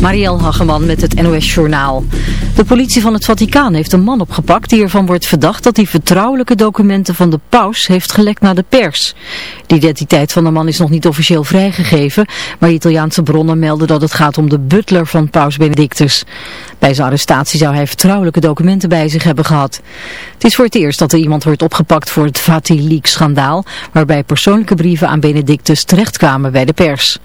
Marielle Hageman met het NOS Journaal. De politie van het Vaticaan heeft een man opgepakt die ervan wordt verdacht dat hij vertrouwelijke documenten van de paus heeft gelekt naar de pers. De identiteit van de man is nog niet officieel vrijgegeven, maar Italiaanse bronnen melden dat het gaat om de butler van paus Benedictus. Bij zijn arrestatie zou hij vertrouwelijke documenten bij zich hebben gehad. Het is voor het eerst dat er iemand wordt opgepakt voor het Vati-Leaks-schandaal, waarbij persoonlijke brieven aan Benedictus terechtkwamen bij de pers.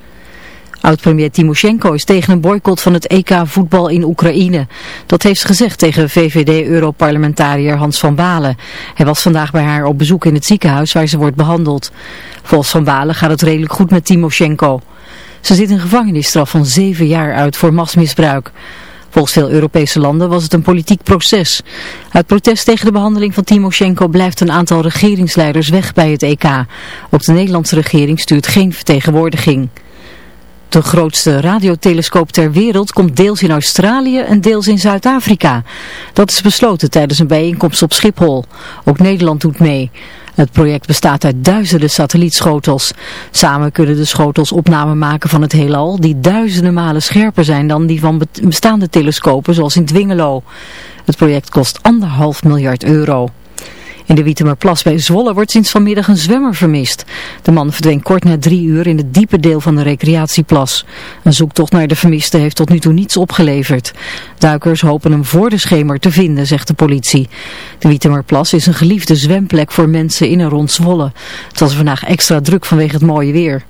Oud-premier Timoshenko is tegen een boycott van het EK voetbal in Oekraïne. Dat heeft ze gezegd tegen VVD-europarlementariër Hans van Balen. Hij was vandaag bij haar op bezoek in het ziekenhuis waar ze wordt behandeld. Volgens Van Balen gaat het redelijk goed met Timoshenko. Ze zit een gevangenisstraf van zeven jaar uit voor machtsmisbruik. Volgens veel Europese landen was het een politiek proces. Uit protest tegen de behandeling van Timoshenko blijft een aantal regeringsleiders weg bij het EK. Ook de Nederlandse regering stuurt geen vertegenwoordiging. De grootste radiotelescoop ter wereld komt deels in Australië en deels in Zuid-Afrika. Dat is besloten tijdens een bijeenkomst op Schiphol. Ook Nederland doet mee. Het project bestaat uit duizenden satellietschotels. Samen kunnen de schotels opname maken van het heelal die duizenden malen scherper zijn dan die van bestaande telescopen zoals in Dwingelo. Het project kost anderhalf miljard euro. In de Wietemerplas bij Zwolle wordt sinds vanmiddag een zwemmer vermist. De man verdween kort na drie uur in het diepe deel van de recreatieplas. Een zoektocht naar de vermiste heeft tot nu toe niets opgeleverd. Duikers hopen hem voor de schemer te vinden, zegt de politie. De Wietemerplas is een geliefde zwemplek voor mensen in en rond Zwolle. Het was vandaag extra druk vanwege het mooie weer.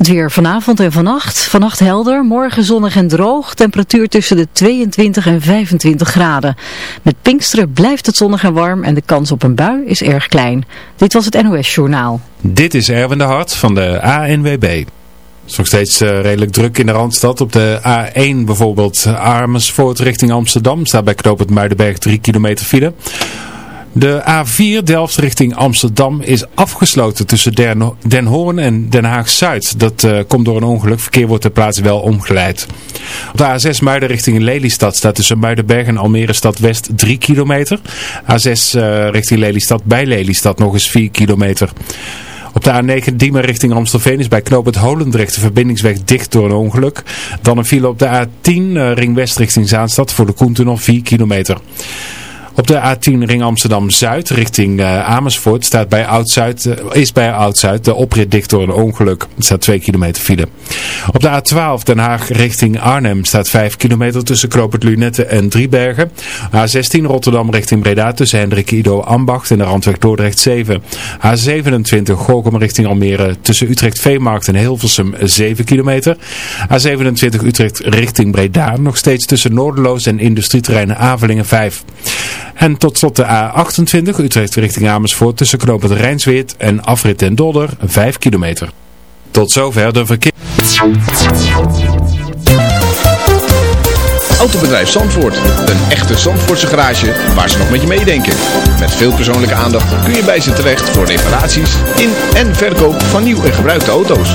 Het weer vanavond en vannacht. Vannacht helder, morgen zonnig en droog. Temperatuur tussen de 22 en 25 graden. Met Pinksteren blijft het zonnig en warm en de kans op een bui is erg klein. Dit was het NOS Journaal. Dit is Erwin de Hart van de ANWB. Het is nog steeds uh, redelijk druk in de Randstad. Op de A1 bijvoorbeeld Amersfoort richting Amsterdam. Staat bij het Muidenberg 3 kilometer file. De A4 Delft richting Amsterdam is afgesloten tussen Den Hoorn en Den Haag-Zuid. Dat uh, komt door een ongeluk. Verkeer wordt ter plaatse wel omgeleid. Op de A6 Muiden richting Lelystad staat tussen Muidenberg en Almere Stad West 3 kilometer. A6 uh, richting Lelystad bij Lelystad nog eens 4 kilometer. Op de A9 Diemen richting Amstelveen is bij knoop Holendrecht de verbindingsweg dicht door een ongeluk. Dan een file op de A10 uh, Ring West richting Zaanstad voor de Koentunnel 4 kilometer. Op de A10 ring Amsterdam-Zuid richting uh, Amersfoort staat bij Oud-Zuid, uh, is bij Oud-Zuid de oprit dicht door een ongeluk. Er staat 2 kilometer file. Op de A12 Den Haag richting Arnhem staat 5 kilometer tussen Knoopert Lunette en Driebergen. A16 Rotterdam richting Breda tussen Hendrik Ido Ambacht en de Randweg Dordrecht 7. A27 Gorkum richting Almere tussen Utrecht Veemarkt en Hilversum 7 kilometer. A27 Utrecht richting Breda nog steeds tussen Noorderloos en industrieterreinen Avelingen 5. En tot slot de A28 Utrecht richting Amersfoort tussen knooppunt Rijnsweert en afrit en Dolder 5 kilometer. Tot zover de verkeer. Autobedrijf Zandvoort. Een echte Zandvoortse garage waar ze nog met je meedenken. Met veel persoonlijke aandacht kun je bij ze terecht voor reparaties in en verkoop van nieuw en gebruikte auto's.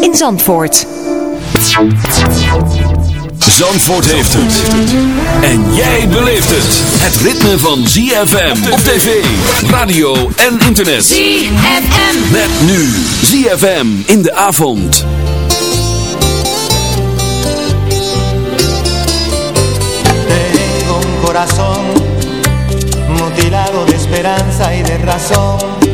in Zandvoort. Zandvoort heeft het. En jij beleeft het. Het ritme van ZFM op tv, radio en internet. ZFM. Met nu ZFM in de avond. Tengo un corazón mutilado de esperanza y de razón.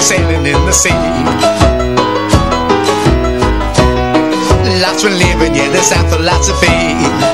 people standing in the sea. Lots were living, yeah, there's after philosophy.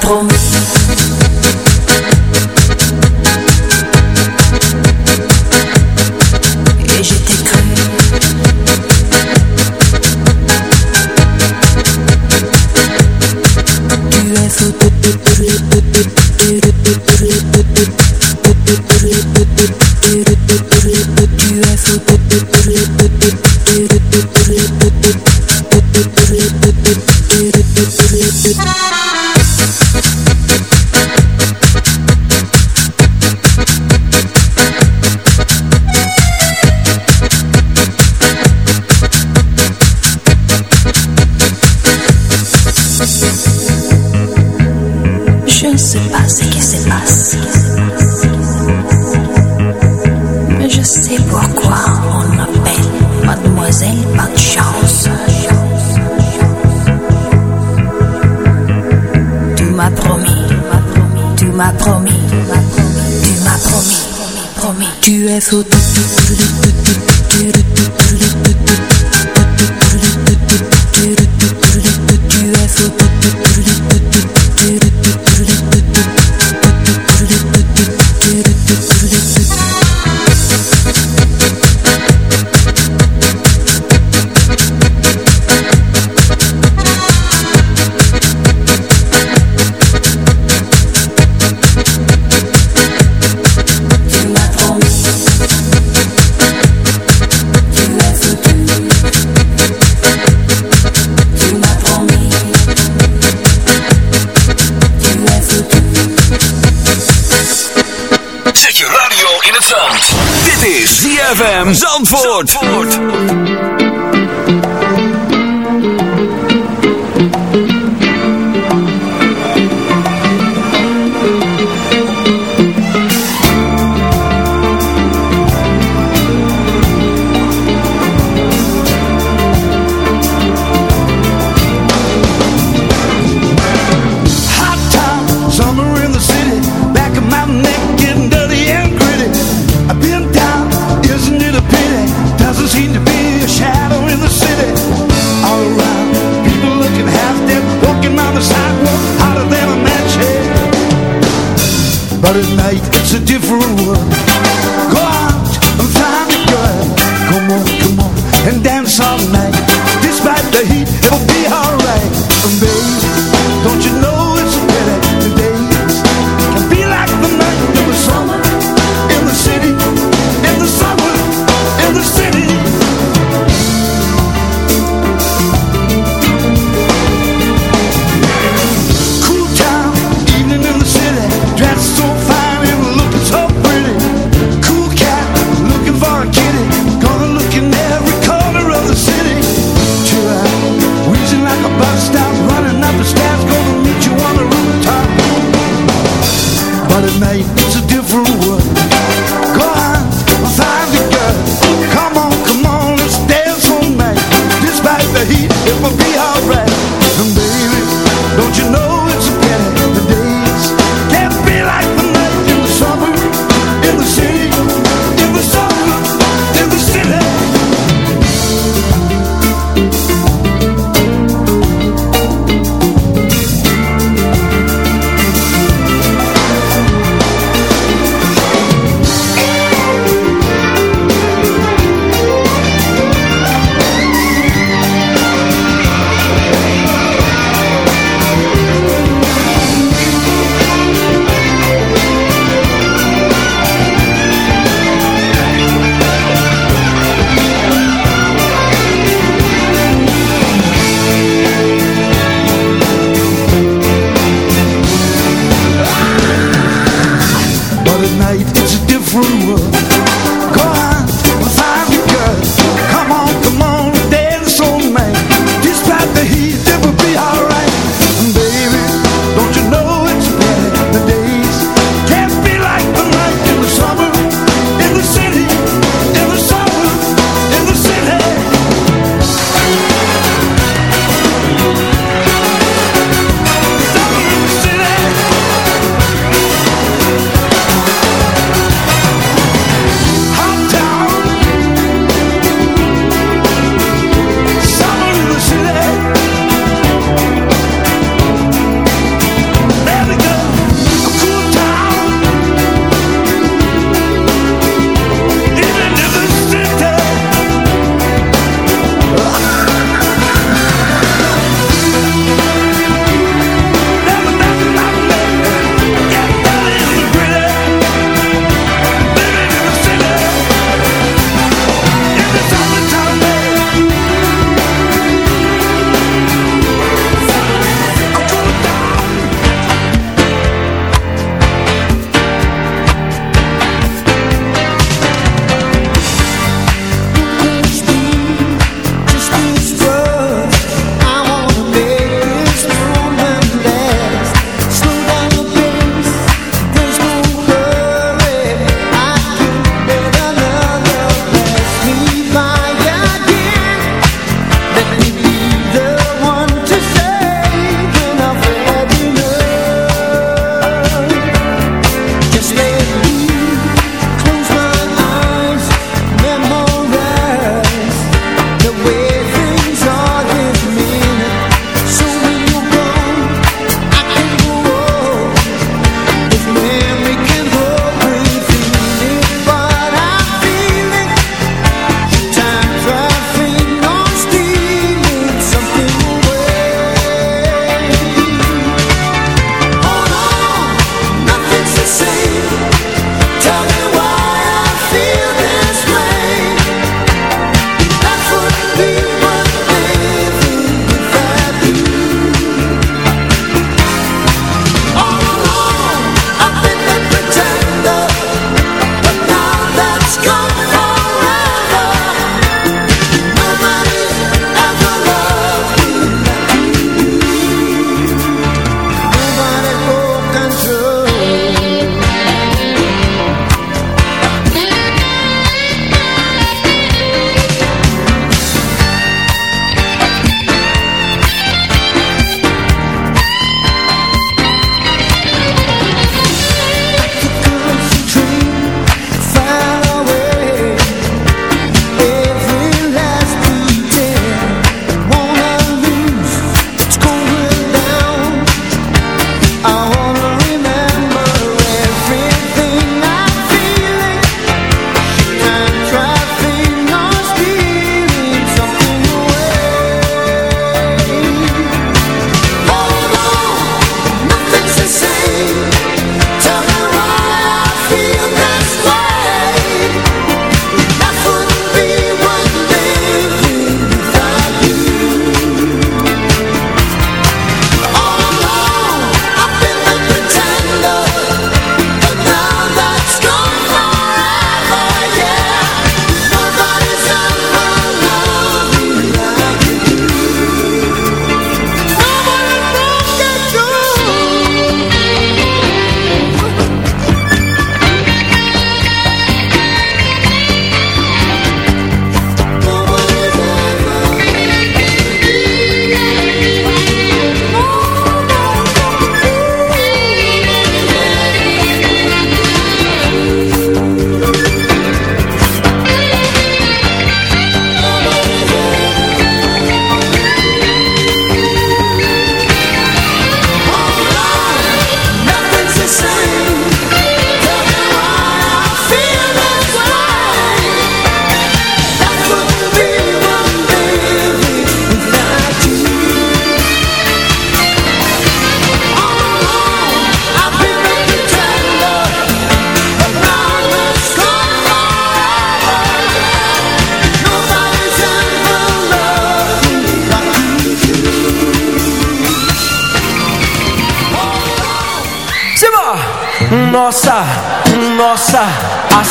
trop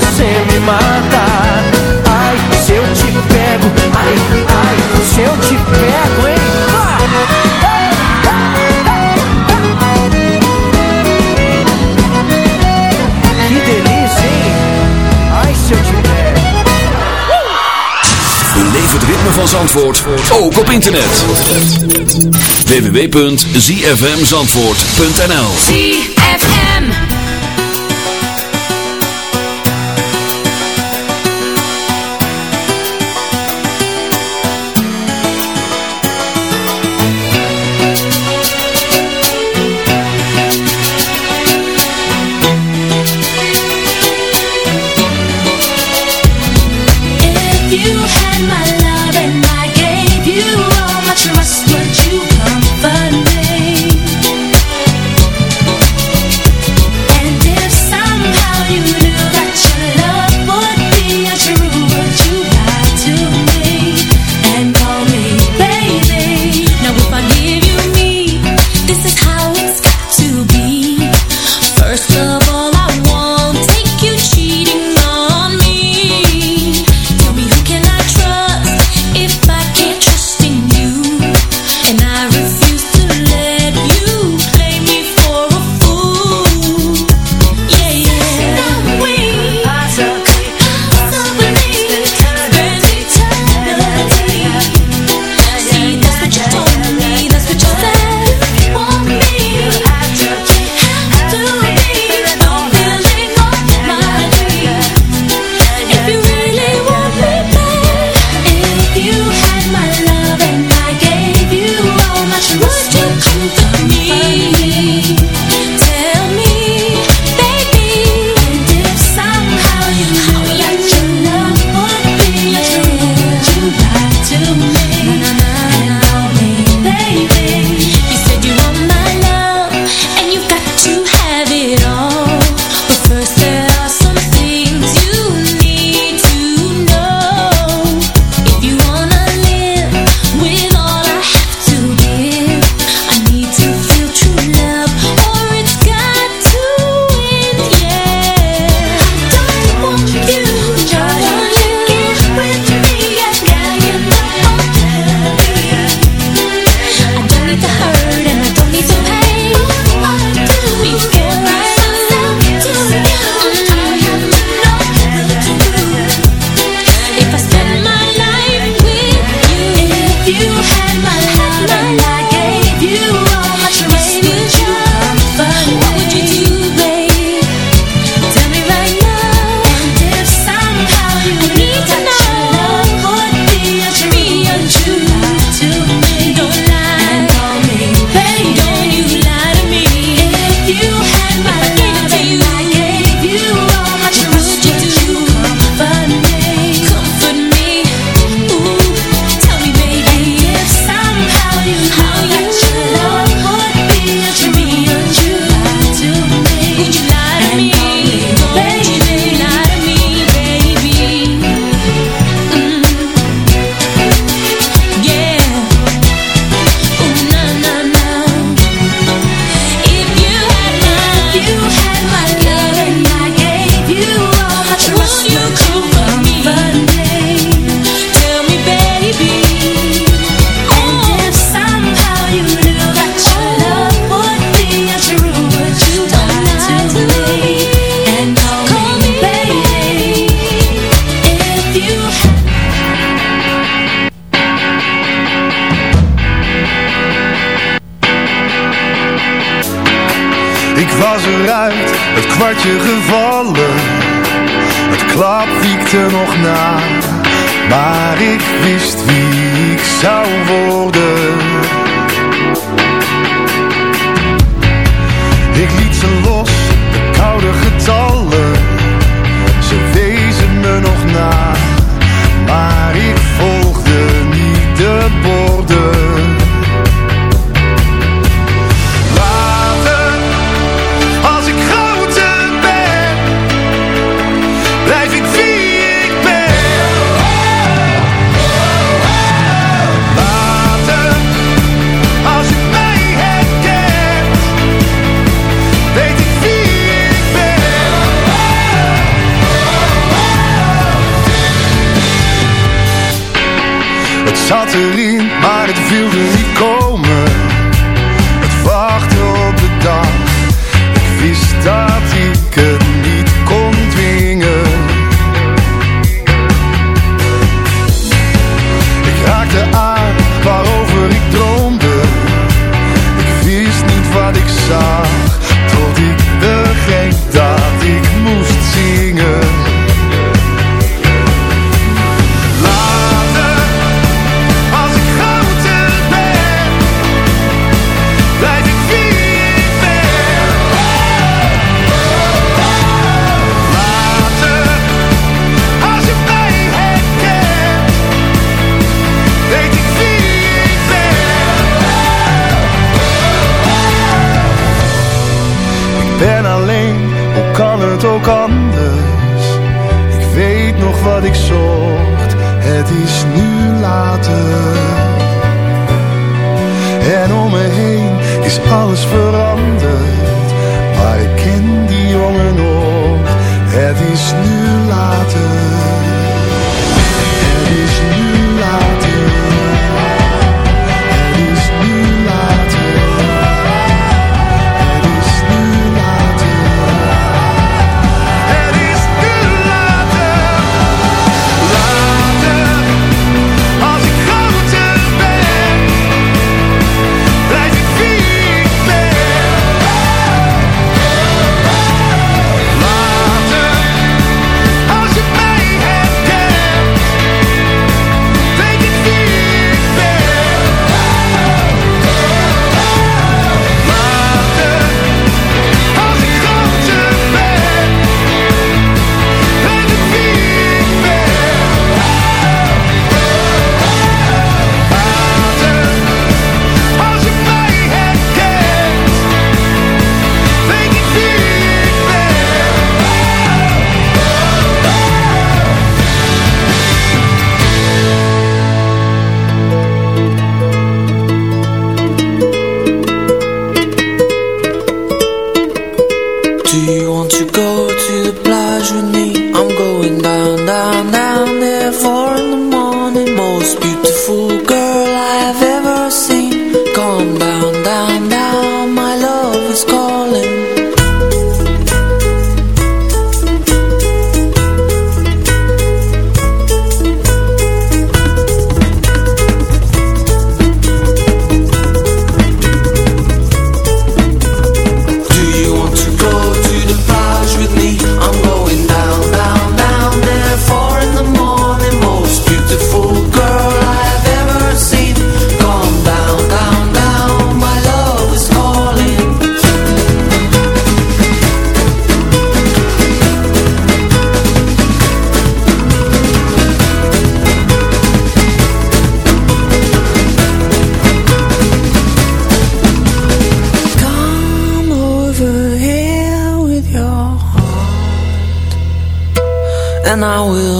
você me mata. Ai, se eu te pego, ai, ai, se eu te pego, hein? Que delícia, hein? Ai, se eu te pego. Beleef het ritme van Zandvoort, ook op internet. www.zfmzandvoort.nl you had my wist wie ik zou worden. And I will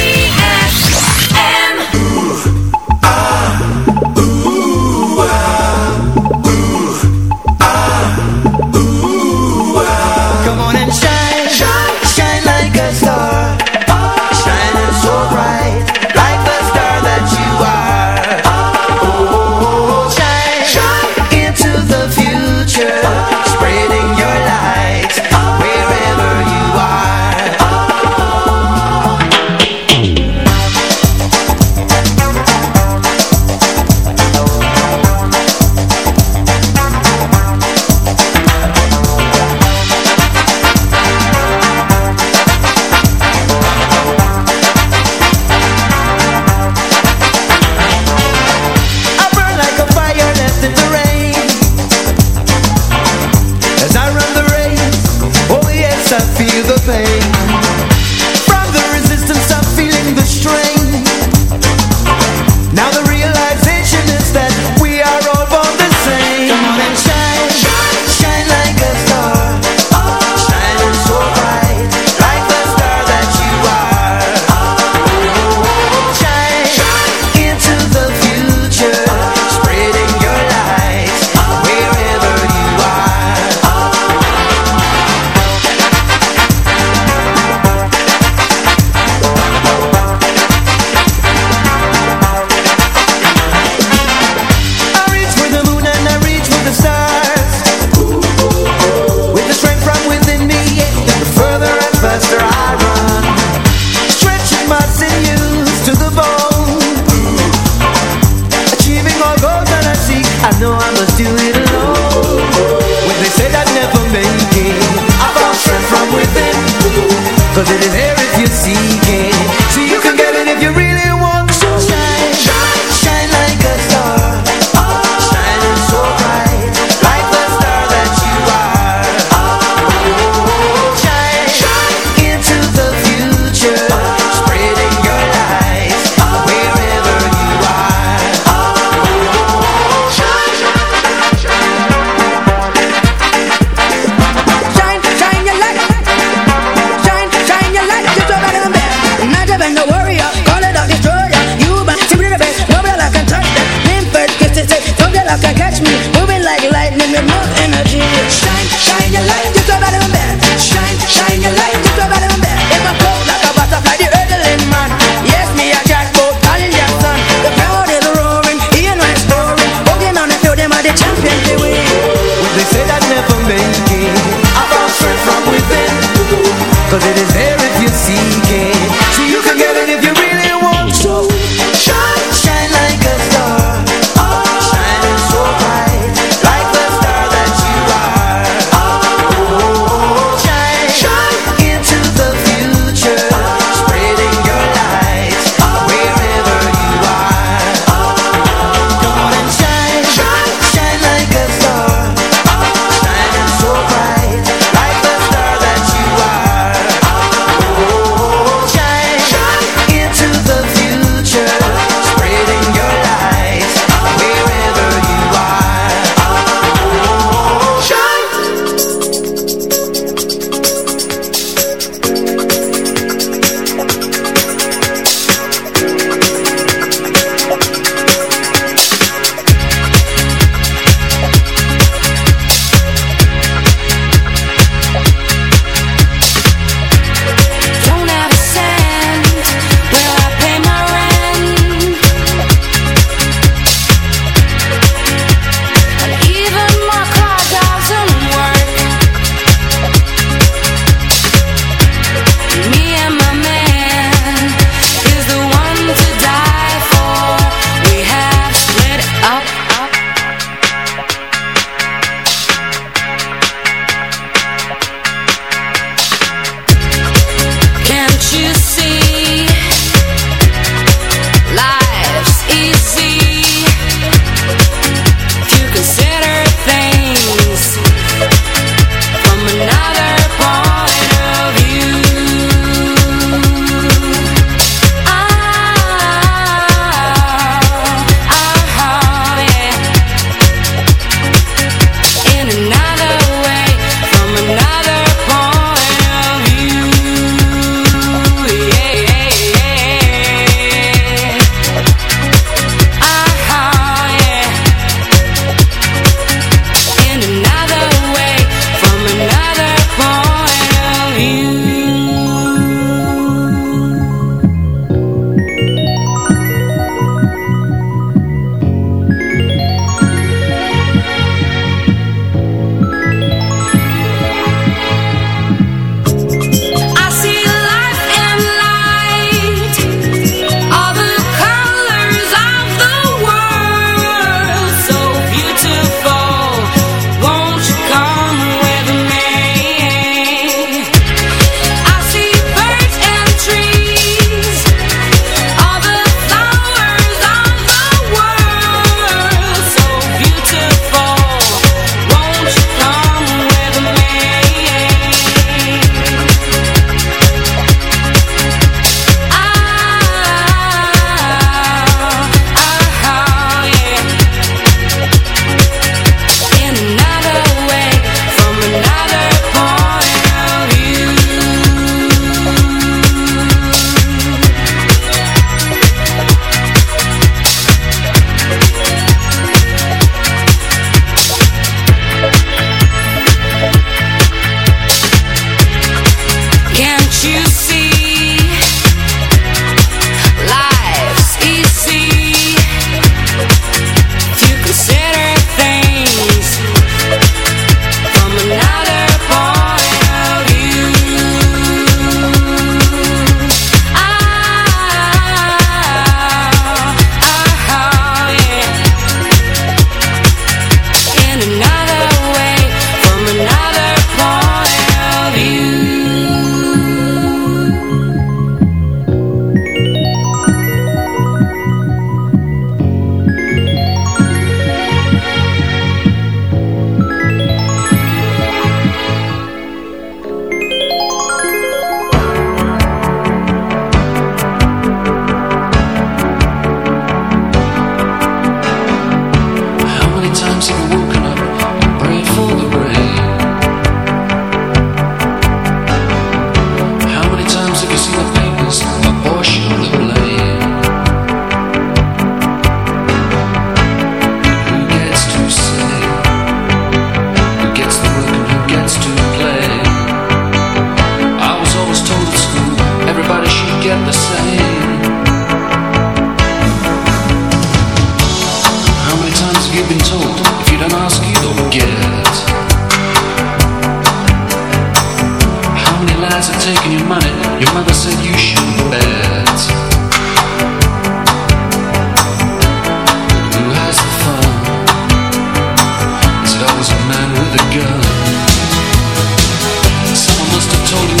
told me